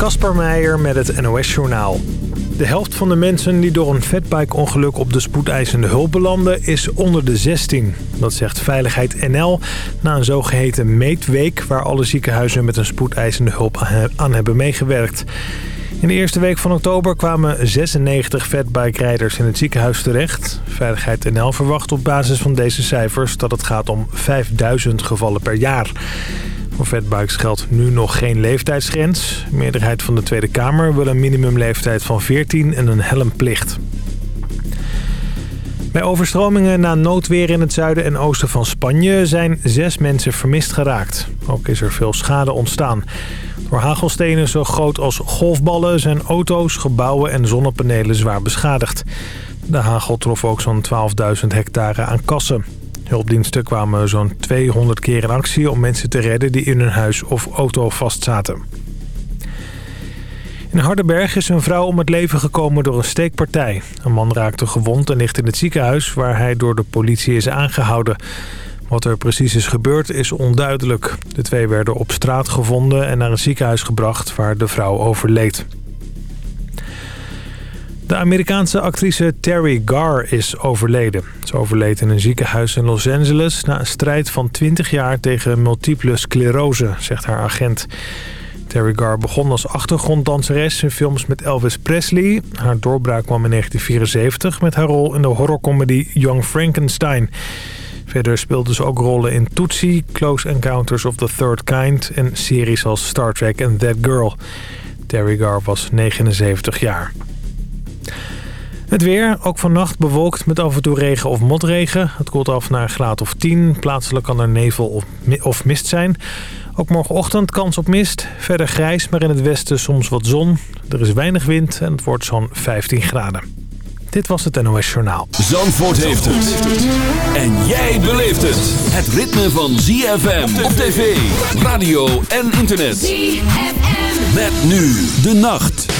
Kasper Meijer met het NOS-journaal. De helft van de mensen die door een fatbike-ongeluk op de spoedeisende hulp belanden is onder de 16. Dat zegt Veiligheid NL na een zogeheten meetweek... waar alle ziekenhuizen met een spoedeisende hulp aan hebben meegewerkt. In de eerste week van oktober kwamen 96 fatbike-rijders in het ziekenhuis terecht. Veiligheid NL verwacht op basis van deze cijfers dat het gaat om 5000 gevallen per jaar. Voor fatbikes geldt nu nog geen leeftijdsgrens. De meerderheid van de Tweede Kamer wil een minimumleeftijd van 14 en een helmplicht. Bij overstromingen na noodweer in het zuiden en oosten van Spanje zijn zes mensen vermist geraakt. Ook is er veel schade ontstaan. Door hagelstenen zo groot als golfballen zijn auto's, gebouwen en zonnepanelen zwaar beschadigd. De hagel trof ook zo'n 12.000 hectare aan kassen. Hulpdiensten kwamen zo'n 200 keer in actie om mensen te redden die in hun huis of auto vastzaten. In Hardenberg is een vrouw om het leven gekomen door een steekpartij. Een man raakte gewond en ligt in het ziekenhuis waar hij door de politie is aangehouden. Wat er precies is gebeurd is onduidelijk. De twee werden op straat gevonden en naar een ziekenhuis gebracht waar de vrouw overleed. De Amerikaanse actrice Terry Garr is overleden. Ze overleed in een ziekenhuis in Los Angeles... na een strijd van 20 jaar tegen multiple sclerose, zegt haar agent. Terry Garr begon als achtergronddanseres in films met Elvis Presley. Haar doorbraak kwam in 1974 met haar rol in de horrorcomedy Young Frankenstein... Verder speelde ze ook rollen in Tootsie, Close Encounters of the Third Kind... en series als Star Trek en That Girl. Terry Garr was 79 jaar. Het weer, ook vannacht bewolkt met af en toe regen of motregen. Het koelt af naar een graad of 10. Plaatselijk kan er nevel of mist zijn. Ook morgenochtend kans op mist. Verder grijs, maar in het westen soms wat zon. Er is weinig wind en het wordt zo'n 15 graden. Dit was het NOS Journaal. Zandvoort heeft het. En jij beleeft het. Het ritme van ZFM op tv, radio en internet. ZFM. Met nu de nacht.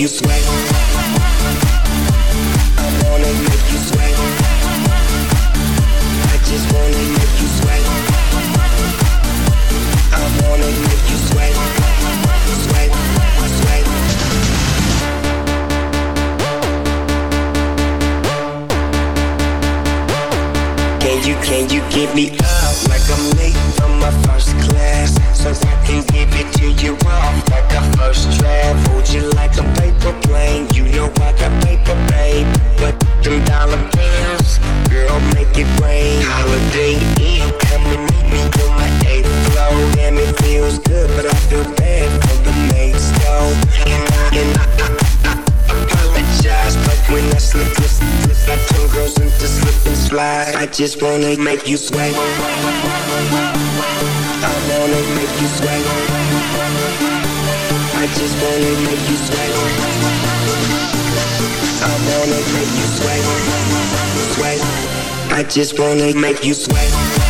You sweat. I wanna make you sweat. I just wanna make you sweat. I wanna make you sweat. Sweat. you, can you give me up like I'm late my first class? So I can give it to you off like a first draft. Hold you like a paper plane. You know I got paper, babe. But them dollar bills, girl, make it rain. Holiday Inn, come and meet me on my eighth floor. Damn, it feels good, but I feel bad for the maids, though. And I, and I, I, I apologize, but when I slip, slip, I turn girls into slip and slide. I just wanna make you sweat. I wanna make you sweat. I just wanna make you sweat. I wanna make you sweat. Sweat. I just wanna make you sweat.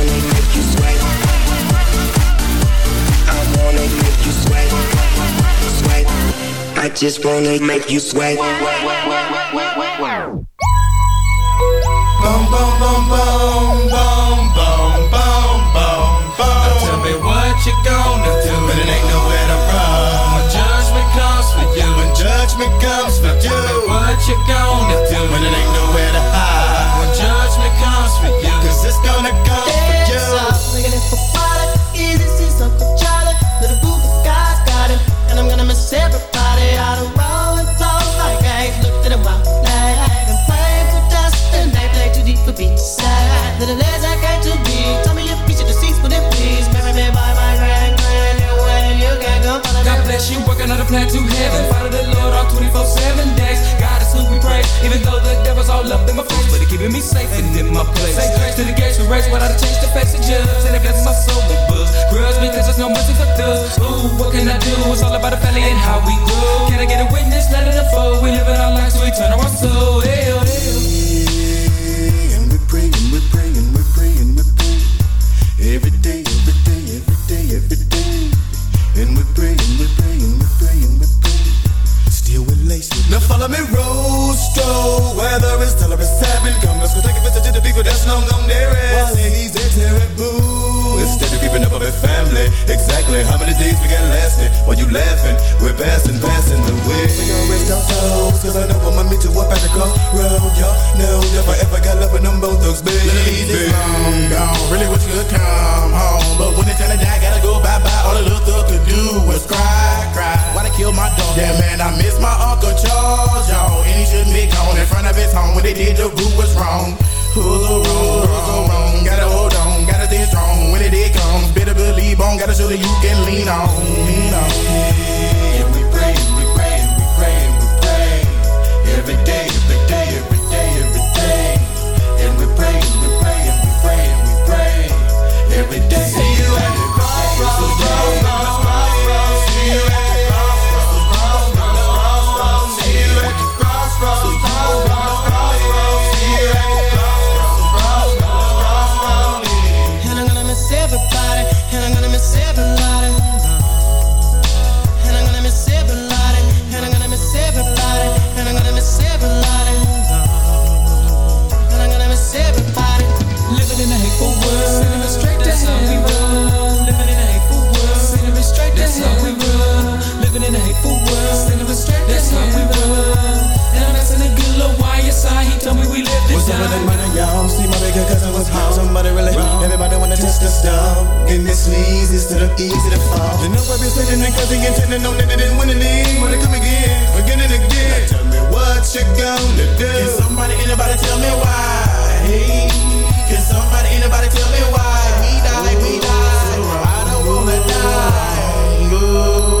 just wanna make you sweat. Boom, boom, boom, boom, bless you, working on a plan to heaven. Follow the Lord all 24 7 days. God is who we praise, even though the devil's all up in my face. But he keeping me safe and in my place. Say grace to the gates we race without a change to face the judge. And it blesses my soul with books. Grudge because there's no mercy for thugs. Ooh, what can I do? It's all about the family and how we grow. Can I get a witness? Let it unfold. We living our lives, we turn our soul. Hell, oh, long gone there. While ladies, they're terrible. Instead of keeping up with family. Exactly how many days we got lasting? While you laughing, we're passing, passing the way. We gon' rest our souls, cause I know I'ma meet you up at the crossroad. Y'all know if I ever got love with them both thugs, baby. Easy, long gone. Really wish you could come home. But when it's time to die, gotta go bye-bye. All the little thug could do was cry, cry. Why they kill my dog? Yeah, man, I miss my Uncle Charles, y'all. And he shouldn't be gone in front of his home. When they did, the root was wrong. Who's so wrong? Who's so wrong? Gotta hold on, gotta stay strong. When the day comes, better believe on. Gotta show that you can lean on, lean on. And we praying, we praying, we praying, we day, every day, Somebody really, everybody wanna test the stuff. And this leads instead of easy to fall. The number be sitting in cause he intended on that they didn't win the league. Wanna come again, again and again. Now tell me what you gonna do. Can somebody, anybody tell me why? Hey, can somebody, anybody tell me why? We die, we die. I don't wanna die. Go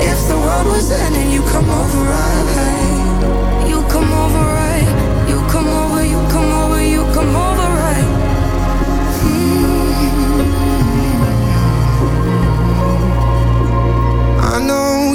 if the world was ending, you come over right. You come over right. You come over, you come over, you come over right. Mm. I know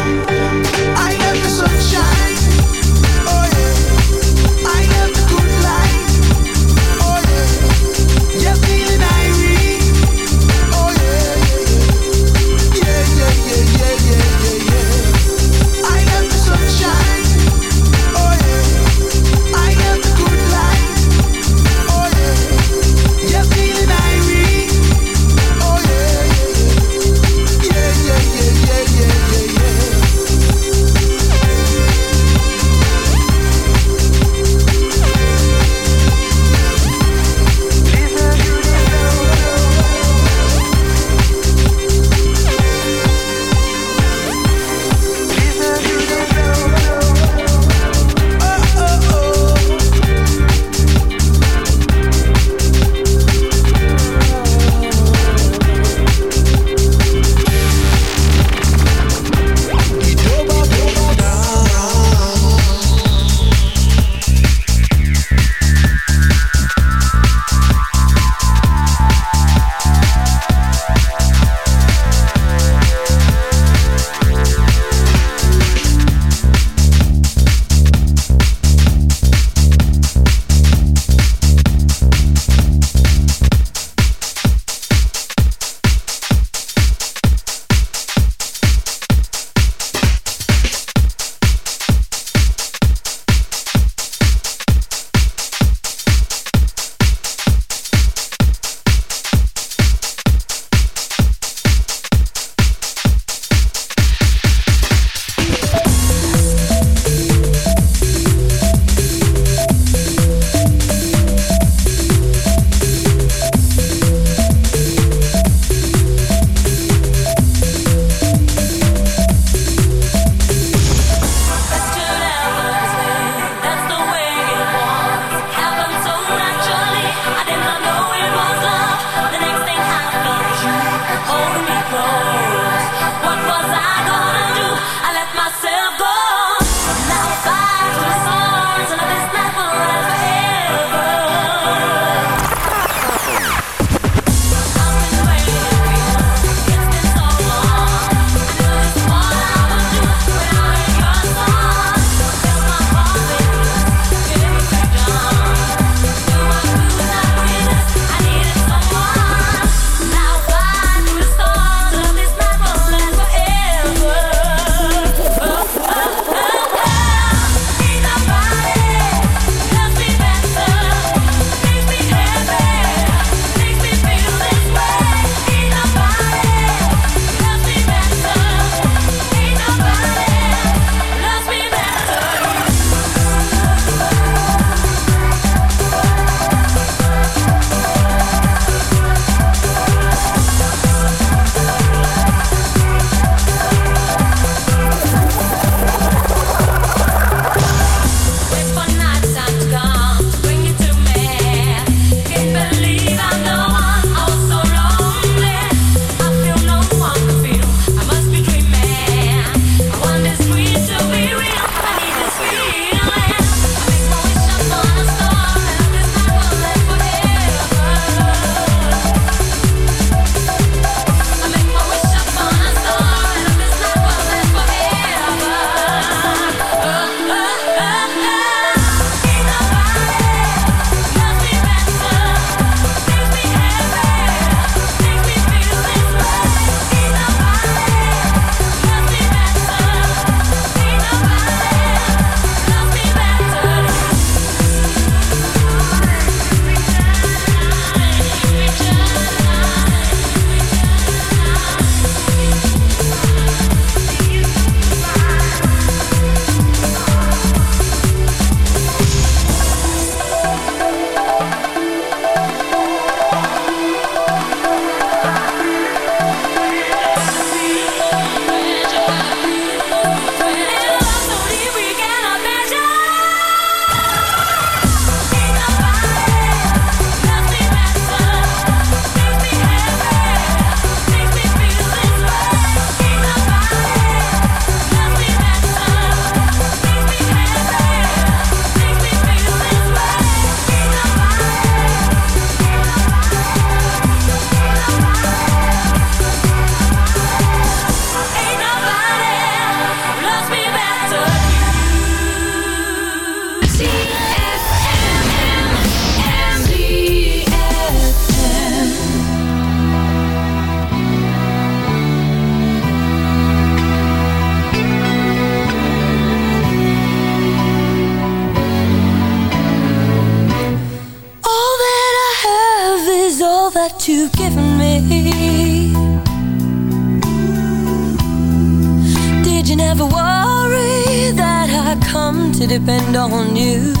Depend on you.